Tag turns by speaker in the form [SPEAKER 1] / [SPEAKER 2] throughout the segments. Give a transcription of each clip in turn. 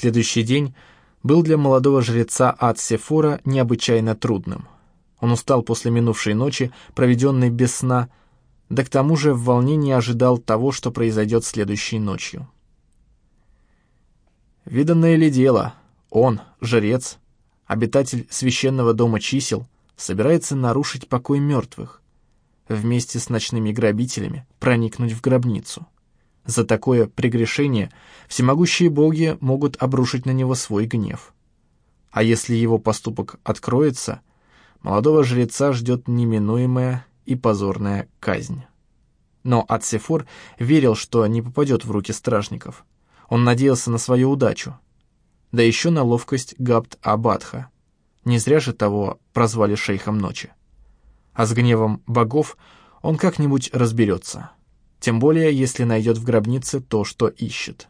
[SPEAKER 1] Следующий день был для молодого жреца Ат-Сефора необычайно трудным. Он устал после минувшей ночи, проведенной без сна, да к тому же в волнении ожидал того, что произойдет следующей ночью. Виданное ли дело, он, жрец, обитатель священного дома чисел, собирается нарушить покой мертвых, вместе с ночными грабителями проникнуть в гробницу. За такое прегрешение всемогущие боги могут обрушить на него свой гнев. А если его поступок откроется, молодого жреца ждет неминуемая и позорная казнь. Но Ацефор верил, что не попадет в руки стражников. Он надеялся на свою удачу. Да еще на ловкость Габд-Абадха. Не зря же того прозвали шейхом ночи. А с гневом богов он как-нибудь разберется. Тем более, если найдет в гробнице то, что ищет.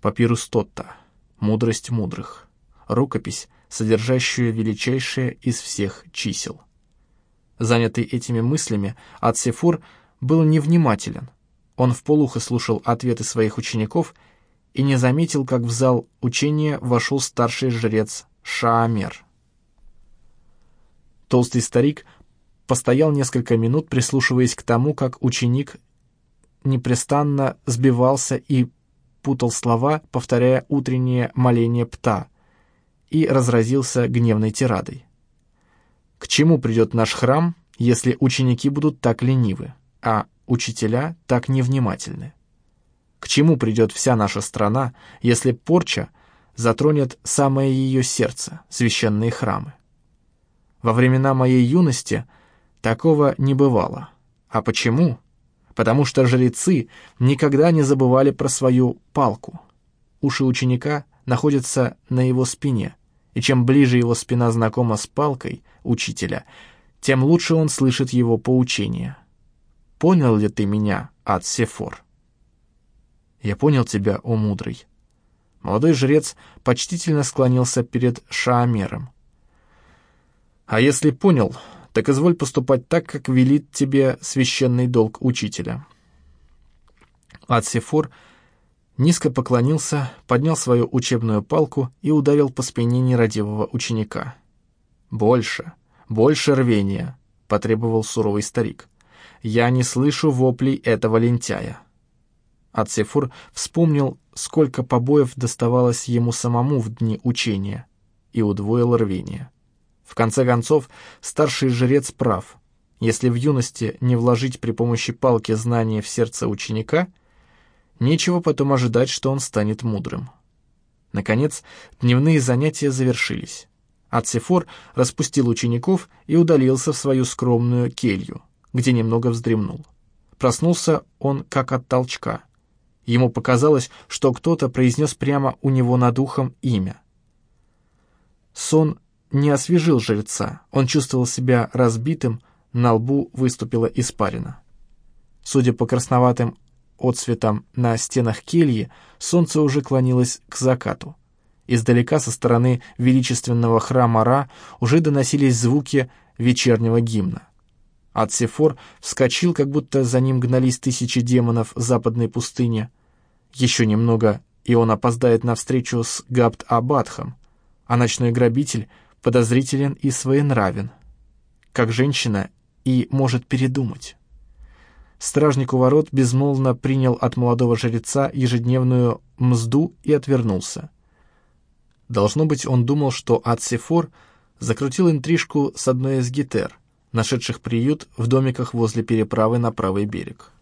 [SPEAKER 1] Папирус Тотта. Мудрость мудрых. Рукопись, содержащая величайшее из всех чисел. Занятый этими мыслями, Ацефур был невнимателен. Он вполухо слушал ответы своих учеников и не заметил, как в зал учения вошел старший жрец Шаамер. Толстый старик постоял несколько минут, прислушиваясь к тому, как ученик непрестанно сбивался и путал слова, повторяя утреннее моление Пта, и разразился гневной тирадой. К чему придет наш храм, если ученики будут так ленивы, а учителя так невнимательны? К чему придет вся наша страна, если порча затронет самое ее сердце, священные храмы? Во времена моей юности такого не бывало. А почему? Потому что жрецы никогда не забывали про свою палку. Уши ученика находятся на его спине, и чем ближе его спина знакома с палкой учителя, тем лучше он слышит его поучения. Понял ли ты меня, Ад Сефор? Я понял тебя, о мудрый. Молодой жрец почтительно склонился перед Шаамером. А если понял, так изволь поступать так, как велит тебе священный долг учителя. Ацефор низко поклонился, поднял свою учебную палку и ударил по спине нерадивого ученика. «Больше, больше рвения», — потребовал суровый старик. «Я не слышу воплей этого лентяя». Ацефур вспомнил, сколько побоев доставалось ему самому в дни учения, и удвоил рвение. В конце концов, старший жрец прав. Если в юности не вложить при помощи палки знания в сердце ученика, нечего потом ожидать, что он станет мудрым. Наконец, дневные занятия завершились. Ацефор распустил учеников и удалился в свою скромную келью, где немного вздремнул. Проснулся он как от толчка. Ему показалось, что кто-то произнес прямо у него над ухом имя. Сон не освежил жреца, он чувствовал себя разбитым, на лбу выступила испарина. Судя по красноватым отцветам на стенах кельи, солнце уже клонилось к закату. Издалека со стороны величественного храма Ра уже доносились звуки вечернего гимна. Ацефор вскочил, как будто за ним гнались тысячи демонов западной пустыне. Еще немного, и он опоздает на встречу с Габд-Абадхом, а ночной грабитель подозрителен и своенравен, как женщина и может передумать. Стражник у ворот безмолвно принял от молодого жреца ежедневную мзду и отвернулся. Должно быть, он думал, что Ацефор закрутил интрижку с одной из гитер, нашедших приют в домиках возле переправы на правый берег.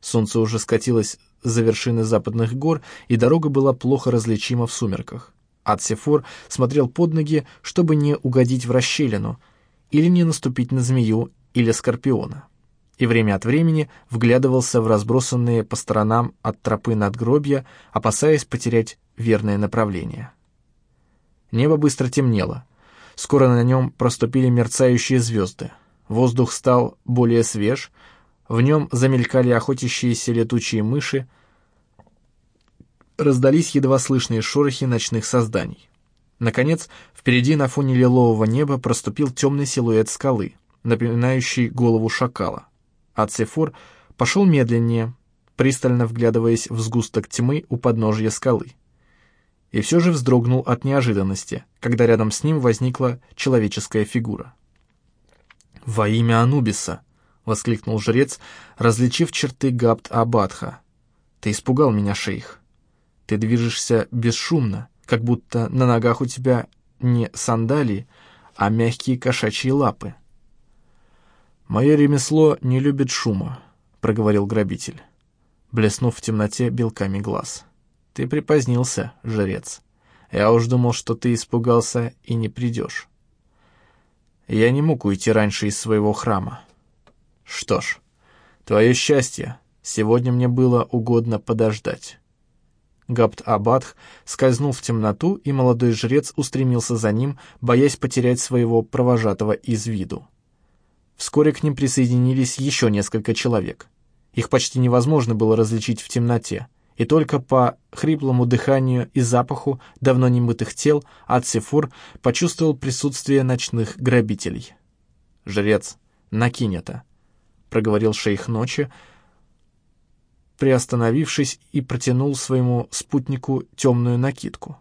[SPEAKER 1] Солнце уже скатилось за вершины западных гор, и дорога была плохо различима в сумерках. Ацефор смотрел под ноги, чтобы не угодить в расщелину или не наступить на змею или скорпиона. И время от времени вглядывался в разбросанные по сторонам от тропы надгробья, опасаясь потерять верное направление. Небо быстро темнело. Скоро на нем проступили мерцающие звезды. Воздух стал более свеж, в нем замелькали охотящиеся летучие мыши, раздались едва слышные шорохи ночных созданий. Наконец, впереди на фоне лилового неба проступил темный силуэт скалы, напоминающий голову шакала. Ацефор пошел медленнее, пристально вглядываясь в сгусток тьмы у подножья скалы. и все же вздрогнул от неожиданности, когда рядом с ним возникла человеческая фигура. «Во имя Анубиса!» — воскликнул жрец, различив черты Габд-Абадха. «Ты испугал меня, шейх. Ты движешься бесшумно, как будто на ногах у тебя не сандалии, а мягкие кошачьи лапы». «Мое ремесло не любит шума», — проговорил грабитель, блеснув в темноте белками глаз. «Ты припозднился, жрец. Я уж думал, что ты испугался и не придешь. Я не мог уйти раньше из своего храма. Что ж, твое счастье, сегодня мне было угодно подождать». Габд-Абадх скользнул в темноту, и молодой жрец устремился за ним, боясь потерять своего провожатого из виду. Вскоре к ним присоединились еще несколько человек. Их почти невозможно было различить в темноте, и только по хриплому дыханию и запаху давно немытых тел Ацифур почувствовал присутствие ночных грабителей. «Жрец, накинь это», — проговорил шейх ночи, приостановившись и протянул своему спутнику темную накидку.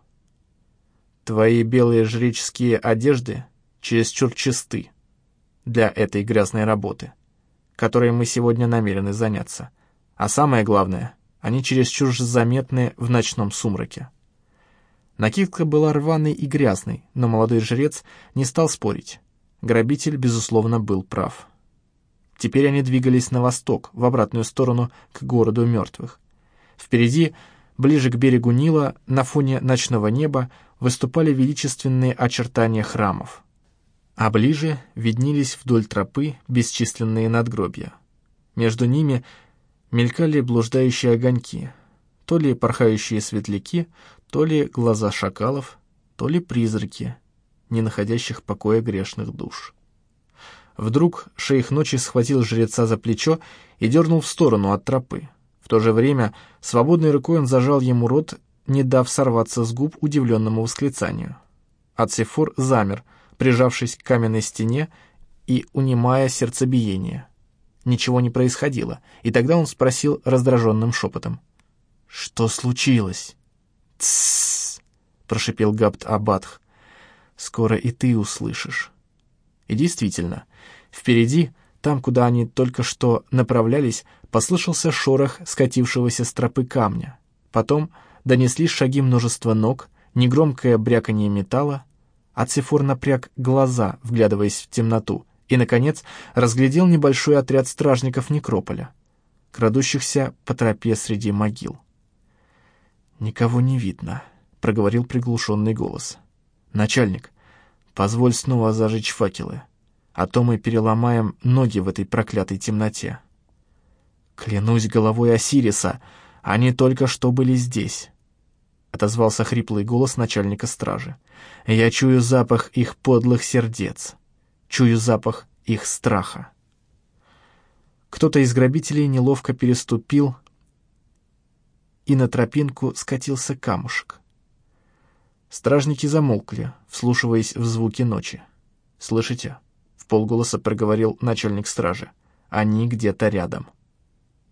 [SPEAKER 1] «Твои белые жреческие одежды чересчур чисты для этой грязной работы, которой мы сегодня намерены заняться. А самое главное, они чересчур заметны в ночном сумраке. Накидка была рваной и грязной, но молодой жрец не стал спорить. Грабитель, безусловно, был прав. Теперь они двигались на восток, в обратную сторону, к городу мертвых. Впереди, ближе к берегу Нила, на фоне ночного неба, выступали величественные очертания храмов а ближе виднелись вдоль тропы бесчисленные надгробья. Между ними мелькали блуждающие огоньки, то ли порхающие светляки, то ли глаза шакалов, то ли призраки, не находящих покоя грешных душ. Вдруг шейх ночи схватил жреца за плечо и дернул в сторону от тропы. В то же время свободной рукой он зажал ему рот, не дав сорваться с губ удивленному восклицанию. Ацефор замер — прижавшись к каменной стене и унимая сердцебиение. Ничего не происходило, и тогда он спросил раздраженным шепотом. «Что случилось?» «Тссс!» — прошипел Габд Абадх. «Скоро и ты услышишь». И действительно, впереди, там, куда они только что направлялись, послышался шорох скатившегося с тропы камня. Потом донеслись шаги множества ног, негромкое бряканье металла, Ацифор напряг глаза, вглядываясь в темноту, и, наконец, разглядел небольшой отряд стражников некрополя, крадущихся по тропе среди могил. «Никого не видно», — проговорил приглушенный голос. «Начальник, позволь снова зажечь факелы, а то мы переломаем ноги в этой проклятой темноте». «Клянусь головой Осириса, они только что были здесь», — отозвался хриплый голос начальника стражи. Я чую запах их подлых сердец, чую запах их страха. Кто-то из грабителей неловко переступил, и на тропинку скатился камушек. Стражники замолкли, вслушиваясь в звуки ночи. «Слышите?» — в полголоса проговорил начальник стражи. «Они где-то рядом».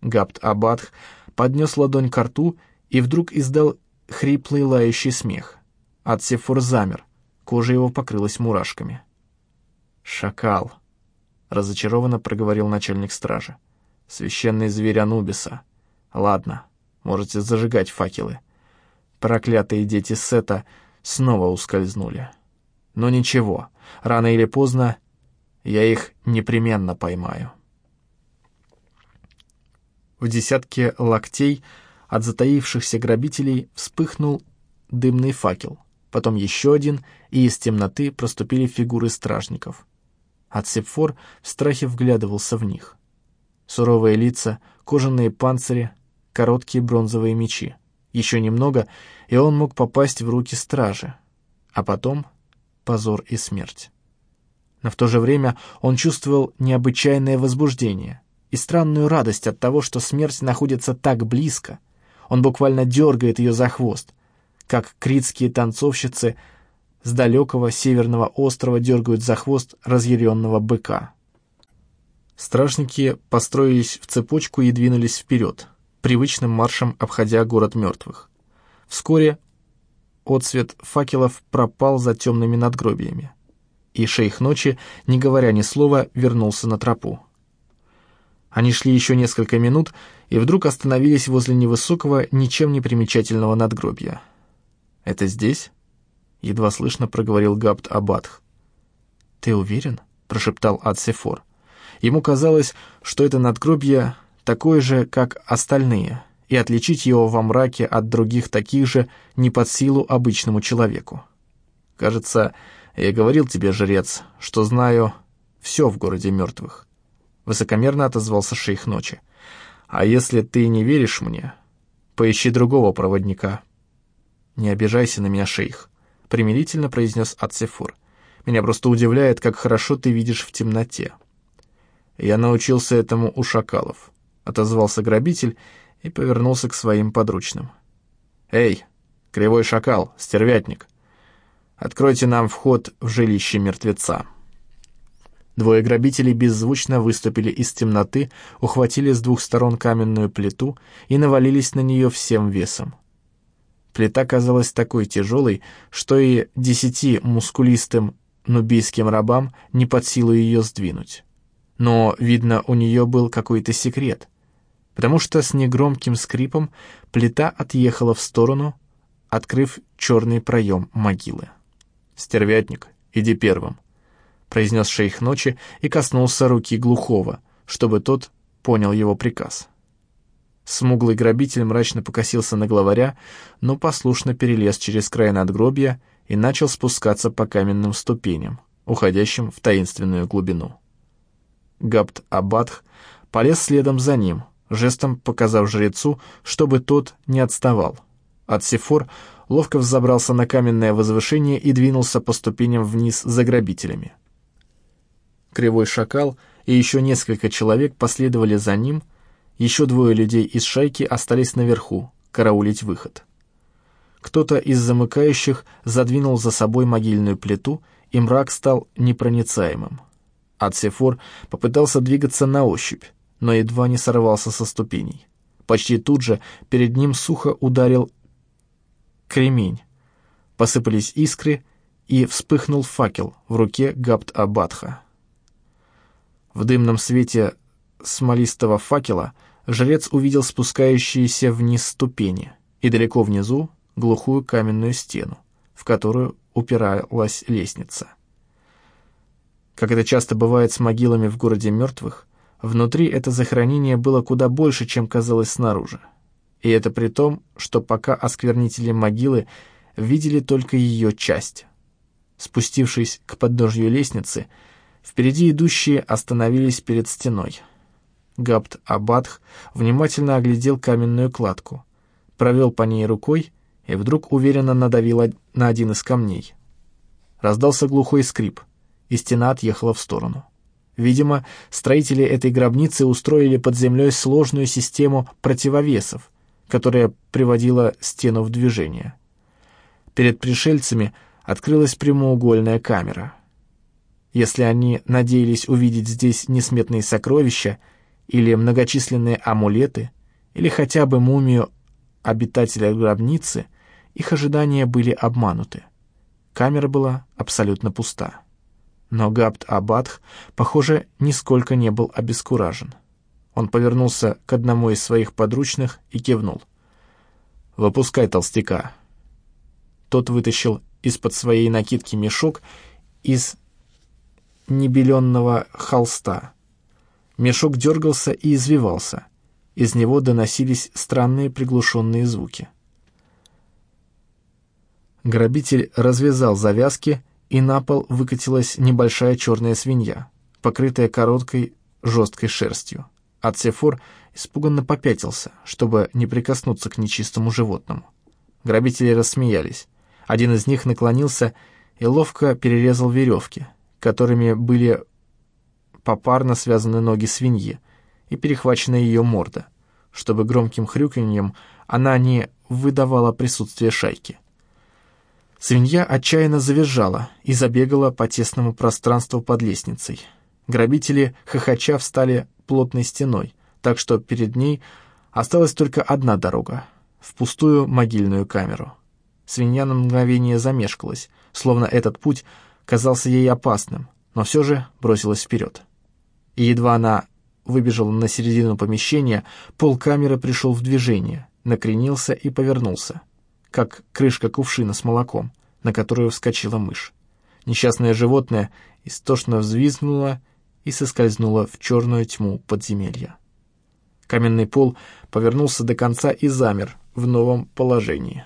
[SPEAKER 1] Габд Абадх поднес ладонь к рту и вдруг издал хриплый лающий смех. Ацефур замер, кожа его покрылась мурашками. «Шакал», — разочарованно проговорил начальник стражи. «Священный зверь Анубиса. Ладно, можете зажигать факелы. Проклятые дети Сета снова ускользнули. Но ничего, рано или поздно я их непременно поймаю». В десятке локтей от затаившихся грабителей вспыхнул дымный факел — потом еще один, и из темноты проступили фигуры стражников. Ацепфор в страхе вглядывался в них. Суровые лица, кожаные панцири, короткие бронзовые мечи. Еще немного, и он мог попасть в руки стражи. А потом позор и смерть. Но в то же время он чувствовал необычайное возбуждение и странную радость от того, что смерть находится так близко. Он буквально дергает ее за хвост, как критские танцовщицы с далекого северного острова дергают за хвост разъяренного быка. Стражники построились в цепочку и двинулись вперед, привычным маршем обходя город мертвых. Вскоре отсвет факелов пропал за темными надгробиями. И шейх ночи, не говоря ни слова, вернулся на тропу. Они шли еще несколько минут и вдруг остановились возле невысокого, ничем не примечательного надгробия. «Это здесь?» — едва слышно проговорил Габд Абадх. «Ты уверен?» — прошептал Ацефор. Ему казалось, что это надгробье такое же, как остальные, и отличить его во мраке от других таких же не под силу обычному человеку. «Кажется, я говорил тебе, жрец, что знаю все в городе мертвых. Высокомерно отозвался шейх ночи. А если ты не веришь мне, поищи другого проводника. Не обижайся на меня, шейх, примирительно произнес Ацефур. Меня просто удивляет, как хорошо ты видишь в темноте. Я научился этому у шакалов, отозвался грабитель и повернулся к своим подручным. Эй, кривой шакал, стервятник, откройте нам вход в жилище мертвеца. Двое грабителей беззвучно выступили из темноты, ухватили с двух сторон каменную плиту и навалились на нее всем весом. Плита казалась такой тяжелой, что и десяти мускулистым нубийским рабам не под силу ее сдвинуть. Но, видно, у нее был какой-то секрет, потому что с негромким скрипом плита отъехала в сторону, открыв черный проем могилы. «Стервятник, иди первым», произнес шейх ночи и коснулся руки глухого, чтобы тот понял его приказ. Смуглый грабитель мрачно покосился на главаря, но послушно перелез через край надгробья и начал спускаться по каменным ступеням, уходящим в таинственную глубину. Габд Абадх полез следом за ним, жестом показав жрецу, чтобы тот не отставал. Атсифор ловко взобрался на каменное возвышение и двинулся по ступеням вниз за грабителями. Кривой шакал и еще несколько человек последовали за ним, еще двое людей из шайки остались наверху, караулить выход. Кто-то из замыкающих задвинул за собой могильную плиту, и мрак стал непроницаемым. Ацефор попытался двигаться на ощупь, но едва не сорвался со ступеней. Почти тут же перед ним сухо ударил кремень. Посыпались искры, и вспыхнул факел в руке Габд-Абадха. В дымном свете смолистого факела жрец увидел спускающиеся вниз ступени и далеко внизу глухую каменную стену, в которую упиралась лестница. Как это часто бывает с могилами в городе мертвых, внутри это захоронение было куда больше, чем казалось снаружи. И это при том, что пока осквернители могилы видели только ее часть. Спустившись к подножью лестницы, Впереди идущие остановились перед стеной. Габд Абадх внимательно оглядел каменную кладку, провел по ней рукой и вдруг уверенно надавил на один из камней. Раздался глухой скрип, и стена отъехала в сторону. Видимо, строители этой гробницы устроили под землей сложную систему противовесов, которая приводила стену в движение. Перед пришельцами открылась прямоугольная камера — если они надеялись увидеть здесь несметные сокровища или многочисленные амулеты, или хотя бы мумию обитателя гробницы, их ожидания были обмануты. Камера была абсолютно пуста. Но Габд Абадх, похоже, нисколько не был обескуражен. Он повернулся к одному из своих подручных и кивнул. «Выпускай толстяка». Тот вытащил из-под своей накидки мешок из небеленного холста. Мешок дергался и извивался. Из него доносились странные приглушенные звуки. Грабитель развязал завязки, и на пол выкатилась небольшая черная свинья, покрытая короткой жесткой шерстью. Ацефор испуганно попятился, чтобы не прикоснуться к нечистому животному. Грабители рассмеялись. Один из них наклонился и ловко перерезал веревки — которыми были попарно связаны ноги свиньи и перехвачена ее морда, чтобы громким хрюканьем она не выдавала присутствие шайки. Свинья отчаянно завизжала и забегала по тесному пространству под лестницей. Грабители, хохоча, встали плотной стеной, так что перед ней осталась только одна дорога — в пустую могильную камеру. свинья на мгновение замешкалась, словно этот путь казался ей опасным, но все же бросилась вперед. И едва она выбежала на середину помещения, пол камеры пришел в движение, накренился и повернулся, как крышка кувшина с молоком, на которую вскочила мышь. Несчастное животное истошно взвизгнуло и соскользнуло в черную тьму подземелья. Каменный пол повернулся до конца и замер в новом положении.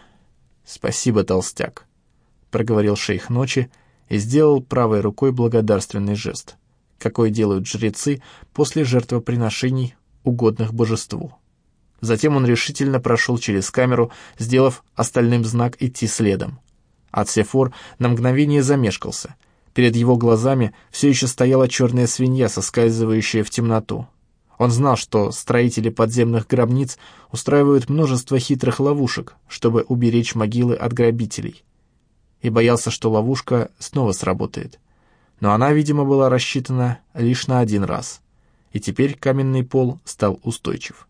[SPEAKER 1] «Спасибо, толстяк», — проговорил шейх ночи и сделал правой рукой благодарственный жест, какой делают жрецы после жертвоприношений, угодных божеству. Затем он решительно прошел через камеру, сделав остальным знак идти следом. Ацефор на мгновение замешкался. Перед его глазами все еще стояла черная свинья, соскальзывающая в темноту. Он знал, что строители подземных гробниц устраивают множество хитрых ловушек, чтобы уберечь могилы от грабителей. И боялся, что ловушка снова сработает. Но она, видимо, была рассчитана лишь на один раз. И теперь каменный пол стал устойчив.